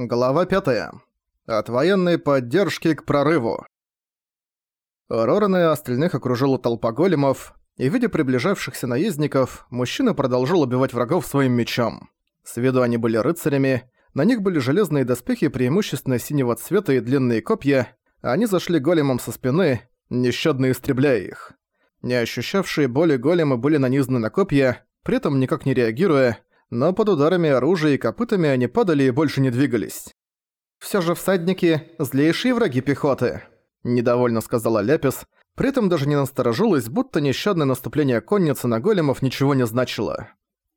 Глава 5. От военной поддержки к прорыву. Рорана и остальных окружила толпа големов, и, видя приближавшихся наездников, мужчина продолжал убивать врагов своим мечом. С виду они были рыцарями, на них были железные доспехи преимущественно синего цвета и длинные копья, а они зашли големом со спины, нещадно истребляя их. Не ощущавшие боли големы были нанизаны на копья, при этом никак не реагируя, но под ударами оружия и копытами они падали и больше не двигались. «Всё же всадники – злейшие враги пехоты», – недовольно сказала Ляпис, при этом даже не насторожилась, будто нещадное наступление конницы на големов ничего не значило.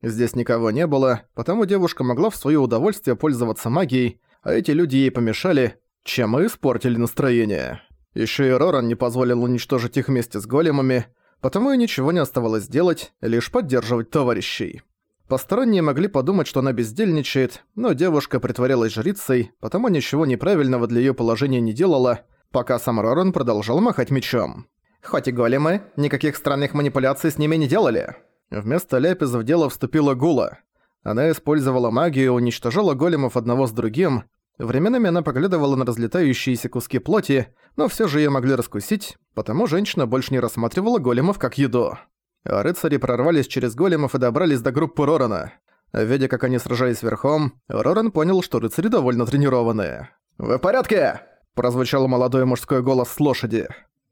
Здесь никого не было, потому девушка могла в своё удовольствие пользоваться магией, а эти люди ей помешали, чем и испортили настроение. Ещё и Роран не позволил уничтожить их вместе с големами, потому и ничего не оставалось делать, лишь поддерживать товарищей. Посторонние могли подумать, что она бездельничает, но девушка притворялась жрицей, потому ничего неправильного для её положения не делала, пока сам Роран продолжал махать мечом. Хоть и големы, никаких странных манипуляций с ними не делали. Вместо Ляпис в дело вступила Гула. Она использовала магию и уничтожала големов одного с другим. Временами она поглядывала на разлетающиеся куски плоти, но всё же её могли раскусить, потому женщина больше не рассматривала големов как еду. Рыцари прорвались через големов и добрались до группы Рорана. Видя, как они сражались верхом, Роран понял, что рыцари довольно тренированные. «Вы в порядке?» – прозвучал молодой мужской голос с лошади.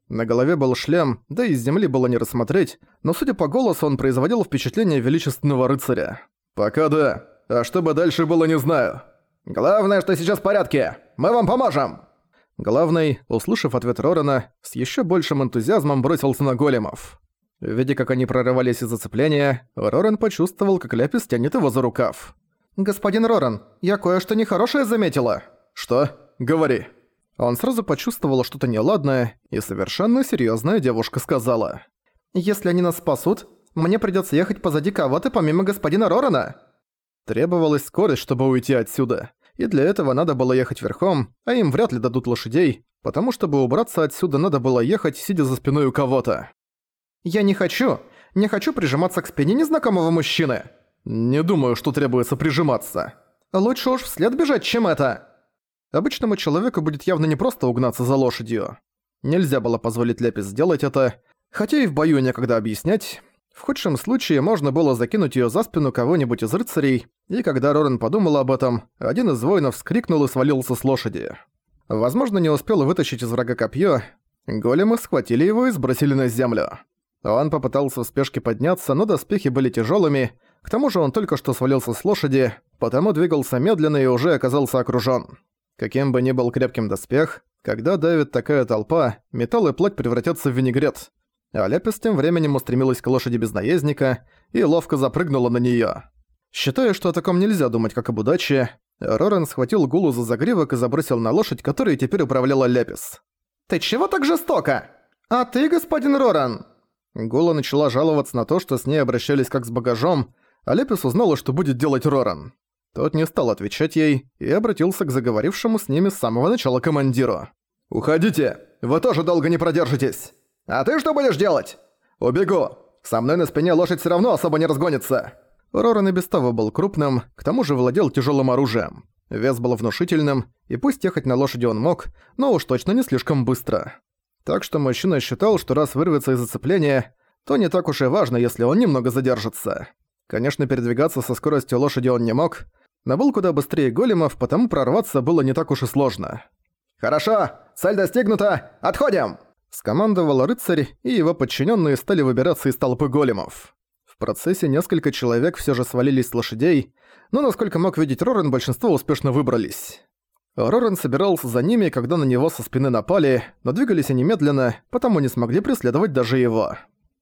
На голове был шлем, да и с земли было не рассмотреть, но судя по голосу, он производил впечатление величественного рыцаря. «Пока да. А что бы дальше было, не знаю. Главное, что сейчас в порядке. Мы вам поможем!» Главный, услышав ответ Рорана, с еще большим энтузиазмом бросился на големов. Видя, как они прорывались из зацепления, Роран почувствовал, как Ляпис тянет его за рукав. «Господин Роран, я кое-что нехорошее заметила». «Что? Говори». Он сразу почувствовал что-то неладное, и совершенно серьёзная девушка сказала. «Если они нас спасут, мне придётся ехать позади кого-то помимо господина Рорана». Требовалась скорость, чтобы уйти отсюда, и для этого надо было ехать верхом, а им вряд ли дадут лошадей, потому чтобы убраться отсюда надо было ехать, сидя за спиной у кого-то. «Я не хочу, не хочу прижиматься к спине незнакомого мужчины». «Не думаю, что требуется прижиматься». «Лучше уж вслед бежать, чем это». Обычному человеку будет явно непросто угнаться за лошадью. Нельзя было позволить Лепис сделать это, хотя и в бою некогда объяснять. В худшем случае можно было закинуть её за спину кого-нибудь из рыцарей, и когда Рорен подумал об этом, один из воинов вскрикнул и свалился с лошади. Возможно, не успел вытащить из врага копье, големы схватили его и сбросили на землю. Он попытался в спешке подняться, но доспехи были тяжелыми. К тому же он только что свалился с лошади, потому двигался медленно и уже оказался окружён. Каким бы ни был крепким доспех, когда давит такая толпа, металл и плоть превратятся в винегрет. А Ляпис тем временем устремилась к лошади без наездника и ловко запрыгнула на неё. Считая, что о таком нельзя думать как об удаче, Рорен схватил Гулу за загривок и забросил на лошадь, которой теперь управляла Ляпис. «Ты чего так жестоко? А ты, господин Роран?» Гола начала жаловаться на то, что с ней обращались как с багажом, а Лепис узнала, что будет делать Роран. Тот не стал отвечать ей и обратился к заговорившему с ними с самого начала командиру. «Уходите! Вы тоже долго не продержитесь! А ты что будешь делать?» «Убегу! Со мной на спине лошадь все равно особо не разгонится!» Роран и без того был крупным, к тому же владел тяжелым оружием. Вес был внушительным, и пусть ехать на лошади он мог, но уж точно не слишком быстро. Так что мужчина считал, что раз вырвется из зацепления, то не так уж и важно, если он немного задержится. Конечно, передвигаться со скоростью лошади он не мог, но был куда быстрее големов, потому прорваться было не так уж и сложно. «Хорошо, цель достигнута, отходим!» Скомандовал рыцарь, и его подчиненные стали выбираться из толпы големов. В процессе несколько человек все же свалились с лошадей, но, насколько мог видеть Рорен, большинство успешно выбрались. Рорен собирался за ними, когда на него со спины напали, но двигались они медленно, потому не смогли преследовать даже его.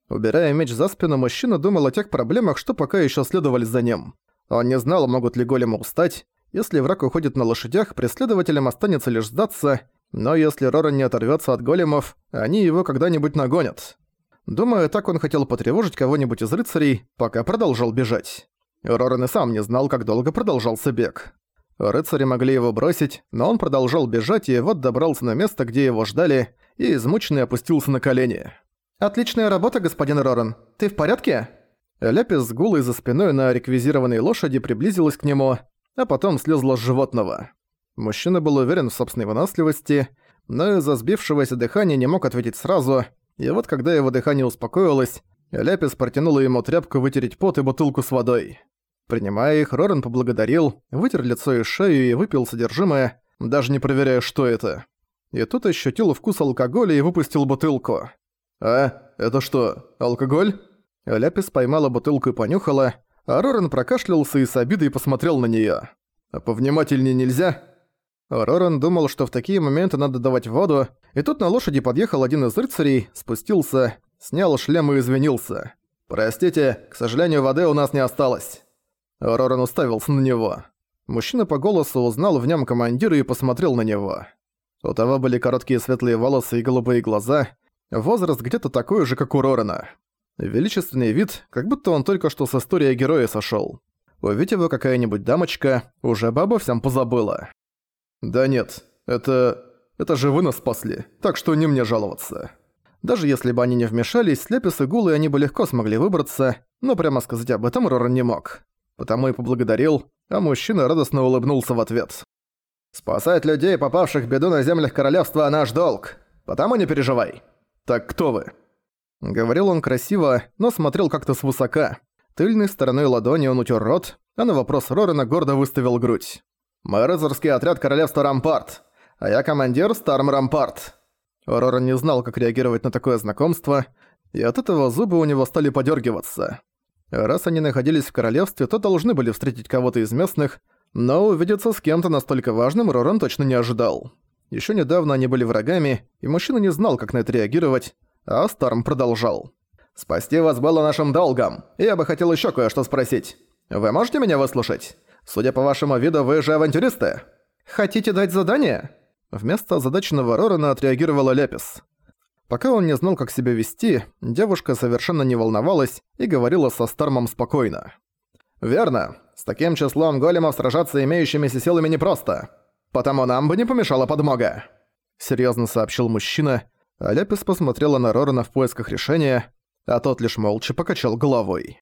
Убирая меч за спину, мужчина думал о тех проблемах, что пока еще следовали за ним. Он не знал, могут ли големы устать. Если враг уходит на лошадях, преследователям останется лишь сдаться, но если Рорен не оторвется от големов, они его когда-нибудь нагонят. Думаю, так он хотел потревожить кого-нибудь из рыцарей, пока продолжал бежать. Рорен и сам не знал, как долго продолжался бег. Рыцари могли его бросить, но он продолжал бежать и вот добрался на место, где его ждали, и измученный опустился на колени. «Отличная работа, господин Роран. Ты в порядке?» Ляпис с гулой за спиной на реквизированной лошади приблизилась к нему, а потом слезла с животного. Мужчина был уверен в собственной выносливости, но из-за сбившегося дыхания не мог ответить сразу, и вот когда его дыхание успокоилось, Ляпис протянула ему тряпку вытереть пот и бутылку с водой. Принимая их, Рорен поблагодарил, вытер лицо и шею и выпил содержимое, даже не проверяя, что это. И тут ощутил вкус алкоголя и выпустил бутылку. «А, это что, алкоголь?» Ляпис поймала бутылку и понюхала, а Рорен прокашлялся и с обидой посмотрел на неё. «А повнимательнее нельзя?» Рорен думал, что в такие моменты надо давать воду, и тут на лошади подъехал один из рыцарей, спустился, снял шлем и извинился. «Простите, к сожалению, воды у нас не осталось». Рорен уставился на него. Мужчина по голосу узнал в нем командира и посмотрел на него. У того были короткие светлые волосы и голубые глаза, возраст где-то такой же, как у Рорена. Величественный вид, как будто он только что с историей героя сошёл. Увидев его какая-нибудь дамочка, уже баба всем позабыла. «Да нет, это... это же вы нас спасли, так что не мне жаловаться». Даже если бы они не вмешались, Слепис и Гулы они бы легко смогли выбраться, но прямо сказать об этом Роран не мог. Потому и поблагодарил, а мужчина радостно улыбнулся в ответ. «Спасать людей, попавших в беду на землях королевства, наш долг. Потому не переживай. Так кто вы?» Говорил он красиво, но смотрел как-то свысока. Тыльной стороной ладони он утер рот, а на вопрос Рорена гордо выставил грудь. «Мы отряд королевства Рампарт, а я командир Старм Рампарт». Рорен не знал, как реагировать на такое знакомство, и от этого зубы у него стали подергиваться. Раз они находились в королевстве, то должны были встретить кого-то из местных, но увидеться с кем-то настолько важным Роран точно не ожидал. Еще недавно они были врагами, и мужчина не знал, как на это реагировать, а Старм продолжал. «Спасти вас было нашим долгом. Я бы хотел еще кое-что спросить. Вы можете меня выслушать? Судя по вашему виду, вы же авантюристы. Хотите дать задание?» Вместо озадаченного Рорана отреагировала Лепис. Пока он не знал, как себя вести, девушка совершенно не волновалась и говорила со Стармом спокойно. «Верно. С таким числом големов сражаться имеющимися силами непросто. Потому нам бы не помешала подмога», — серьезно сообщил мужчина, а Лепис посмотрела на Рорана в поисках решения, а тот лишь молча покачал головой.